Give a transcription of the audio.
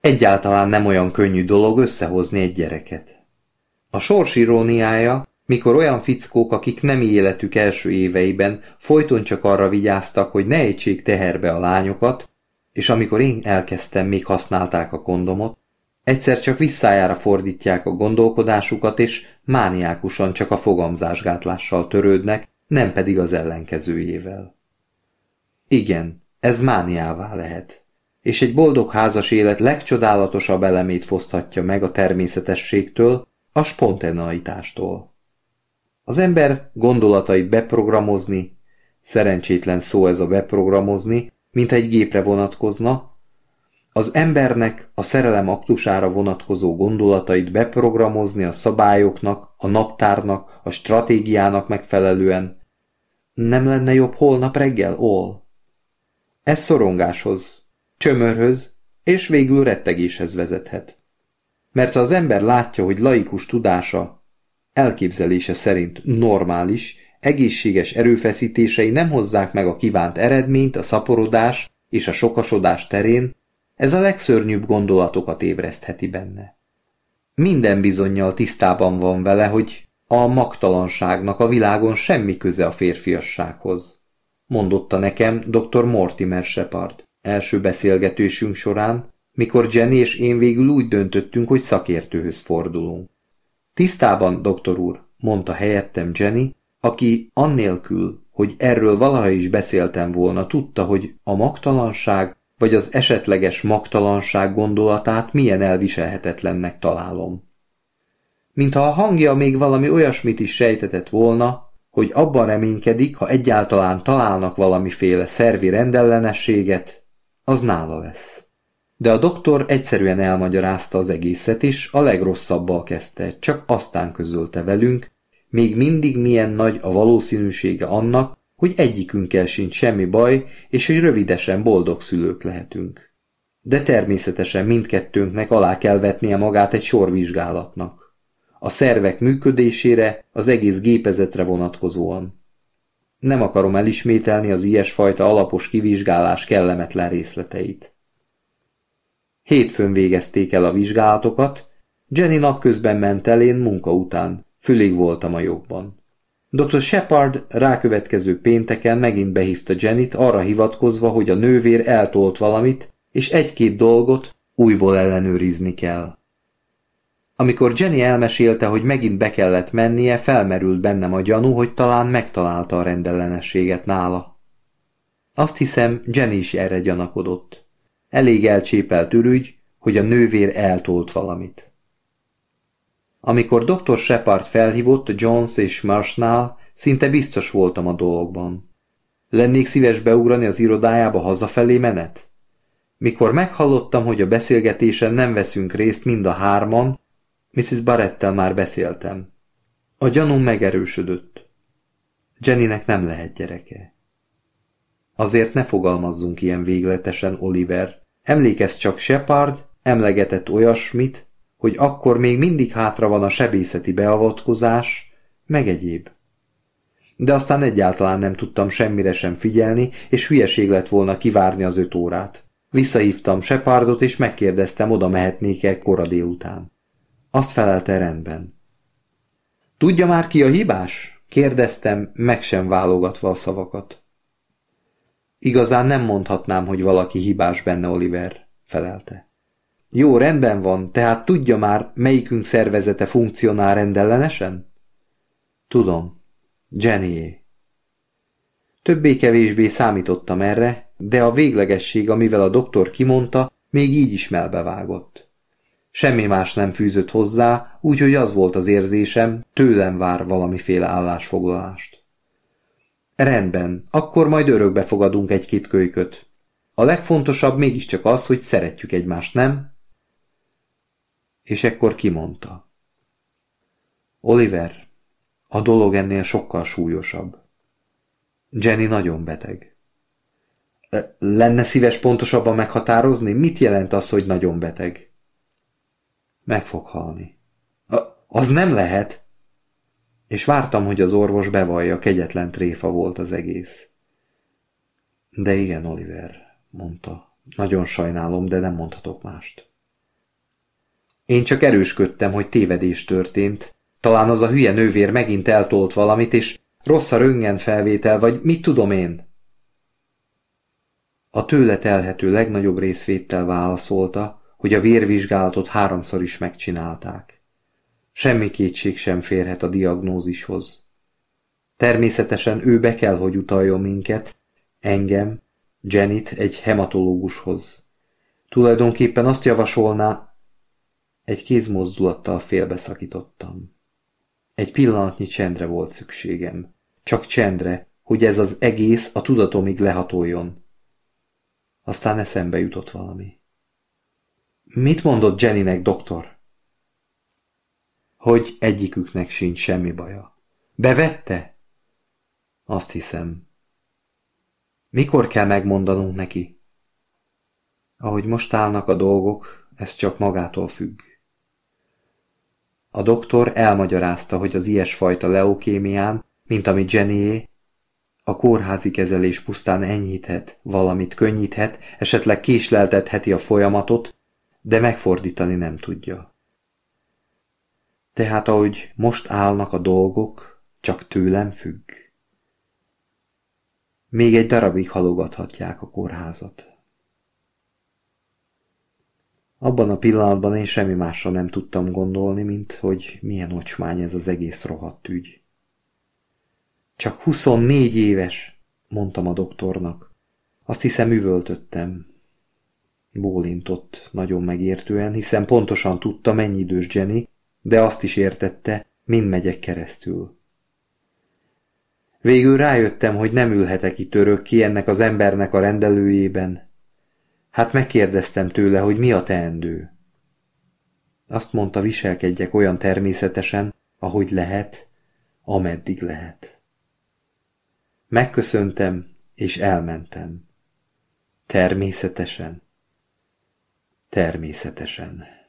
Egyáltalán nem olyan könnyű dolog összehozni egy gyereket. A sors iróniája, mikor olyan fickók, akik nem életük első éveiben folyton csak arra vigyáztak, hogy ne ejtsék teherbe a lányokat, és amikor én elkezdtem, még használták a kondomot, egyszer csak visszájára fordítják a gondolkodásukat, és mániákusan csak a fogamzásgátlással törődnek, nem pedig az ellenkezőjével. Igen, ez mániává lehet, és egy boldog házas élet legcsodálatosabb elemét foszthatja meg a természetességtől, a spontaneitástól. Az ember gondolatait beprogramozni, szerencsétlen szó ez a beprogramozni, mint egy gépre vonatkozna, az embernek a szerelem aktusára vonatkozó gondolatait beprogramozni a szabályoknak, a naptárnak, a stratégiának megfelelően. Nem lenne jobb holnap reggel, Ol? Ez szorongáshoz, csömörhöz és végül rettegéshez vezethet. Mert ha az ember látja, hogy laikus tudása elképzelése szerint normális, egészséges erőfeszítései nem hozzák meg a kívánt eredményt a szaporodás és a sokasodás terén, ez a legszörnyűbb gondolatokat ébresztheti benne. Minden bizonyal tisztában van vele, hogy a magtalanságnak a világon semmi köze a férfiassághoz, mondotta nekem dr. Mortimer Shepard első beszélgetésünk során, mikor Jenny és én végül úgy döntöttünk, hogy szakértőhöz fordulunk. Tisztában, doktor úr, mondta helyettem Jenny, aki annélkül, hogy erről valaha is beszéltem volna, tudta, hogy a magtalanság vagy az esetleges magtalanság gondolatát milyen elviselhetetlennek találom. Mintha a hangja még valami olyasmit is sejtetett volna, hogy abban reménykedik, ha egyáltalán találnak valamiféle szervi rendellenességet, az nála lesz. De a doktor egyszerűen elmagyarázta az egészet, és a legrosszabbal kezdte, csak aztán közölte velünk, még mindig milyen nagy a valószínűsége annak, hogy egyikünkkel sincs semmi baj, és hogy rövidesen boldog szülők lehetünk. De természetesen mindkettőnknek alá kell vetnie magát egy sorvizsgálatnak. A szervek működésére, az egész gépezetre vonatkozóan. Nem akarom elismételni az ilyesfajta alapos kivizsgálás kellemetlen részleteit. Hétfőn végezték el a vizsgálatokat, Jenny napközben ment el én munka után, fülig voltam a jogban. Dr. Shepard rákövetkező pénteken megint behívta Jennyt arra hivatkozva, hogy a nővér eltolt valamit, és egy-két dolgot újból ellenőrizni kell. Amikor Jenny elmesélte, hogy megint be kellett mennie, felmerült bennem a gyanú, hogy talán megtalálta a rendellenességet nála. Azt hiszem, Jenny is erre gyanakodott. Elég elcsépelt ürügy, hogy a nővér eltolt valamit. Amikor dr. Shepard felhívott Jones és Marsnál, szinte biztos voltam a dologban. Lennék szíves beugrani az irodájába hazafelé menet? Mikor meghallottam, hogy a beszélgetésen nem veszünk részt mind a hárman, Mrs. Barrettel már beszéltem. A gyanúm megerősödött. Jennynek nem lehet gyereke. Azért ne fogalmazzunk ilyen végletesen, Oliver. Emlékezz csak Shepard, emlegetett olyasmit, hogy akkor még mindig hátra van a sebészeti beavatkozás, meg egyéb. De aztán egyáltalán nem tudtam semmire sem figyelni, és hülyeség lett volna kivárni az öt órát. Visszahívtam Shepardot, és megkérdeztem, oda mehetnék-e kora délután. Azt felelte rendben. Tudja már ki a hibás? Kérdeztem, meg sem válogatva a szavakat. Igazán nem mondhatnám, hogy valaki hibás benne, Oliver, felelte. Jó, rendben van, tehát tudja már, melyikünk szervezete funkcionál rendellenesen? Tudom. Jennyé. Többé-kevésbé számítottam erre, de a véglegesség, amivel a doktor kimondta, még így is melbevágott. Semmi más nem fűzött hozzá, úgyhogy az volt az érzésem, tőlem vár valamiféle állásfoglalást. Rendben, akkor majd örökbe fogadunk egy-két kölyköt. A legfontosabb mégiscsak az, hogy szeretjük egymást, nem? És ekkor kimondta. Oliver, a dolog ennél sokkal súlyosabb. Jenny nagyon beteg. Lenne szíves pontosabban meghatározni, mit jelent az, hogy nagyon beteg? Meg fog halni. Az nem lehet! És vártam, hogy az orvos bevallja, kegyetlen tréfa volt az egész. De igen, Oliver, mondta. Nagyon sajnálom, de nem mondhatok mást. Én csak erősködtem, hogy tévedés történt. Talán az a hülye nővér megint eltolt valamit, és rossz a röngen felvétel, vagy mit tudom én? A tőle telhető legnagyobb részvéttel válaszolta, hogy a vérvizsgálatot háromszor is megcsinálták. Semmi kétség sem férhet a diagnózishoz. Természetesen ő be kell, hogy utaljon minket, engem, Janet egy hematológushoz. Tulajdonképpen azt javasolná, egy kézmozdulattal félbeszakítottam. Egy pillanatnyi csendre volt szükségem. Csak csendre, hogy ez az egész a tudatomig lehatoljon. Aztán eszembe jutott valami. Mit mondott Jennynek, doktor? Hogy egyiküknek sincs semmi baja. Bevette? Azt hiszem. Mikor kell megmondanunk neki? Ahogy most állnak a dolgok, ez csak magától függ. A doktor elmagyarázta, hogy az ilyesfajta leukémián, mint ami Jennyé, a kórházi kezelés pusztán enyhíthet, valamit könnyíthet, esetleg késleltetheti a folyamatot, de megfordítani nem tudja. Tehát ahogy most állnak a dolgok, csak tőlem függ. Még egy darabig halogathatják a kórházat. Abban a pillanatban én semmi másra nem tudtam gondolni, mint hogy milyen ocsmány ez az egész rohadt ügy. Csak huszonnégy éves, mondtam a doktornak. Azt hiszem üvöltöttem. Bólintott nagyon megértően, hiszen pontosan tudta, mennyi idős Jenny, de azt is értette, mind megyek keresztül. Végül rájöttem, hogy nem ülhetek itt örökké ennek az embernek a rendelőjében. Hát megkérdeztem tőle, hogy mi a teendő. Azt mondta, viselkedjek olyan természetesen, ahogy lehet, ameddig lehet. Megköszöntem, és elmentem. Természetesen. Természetesen.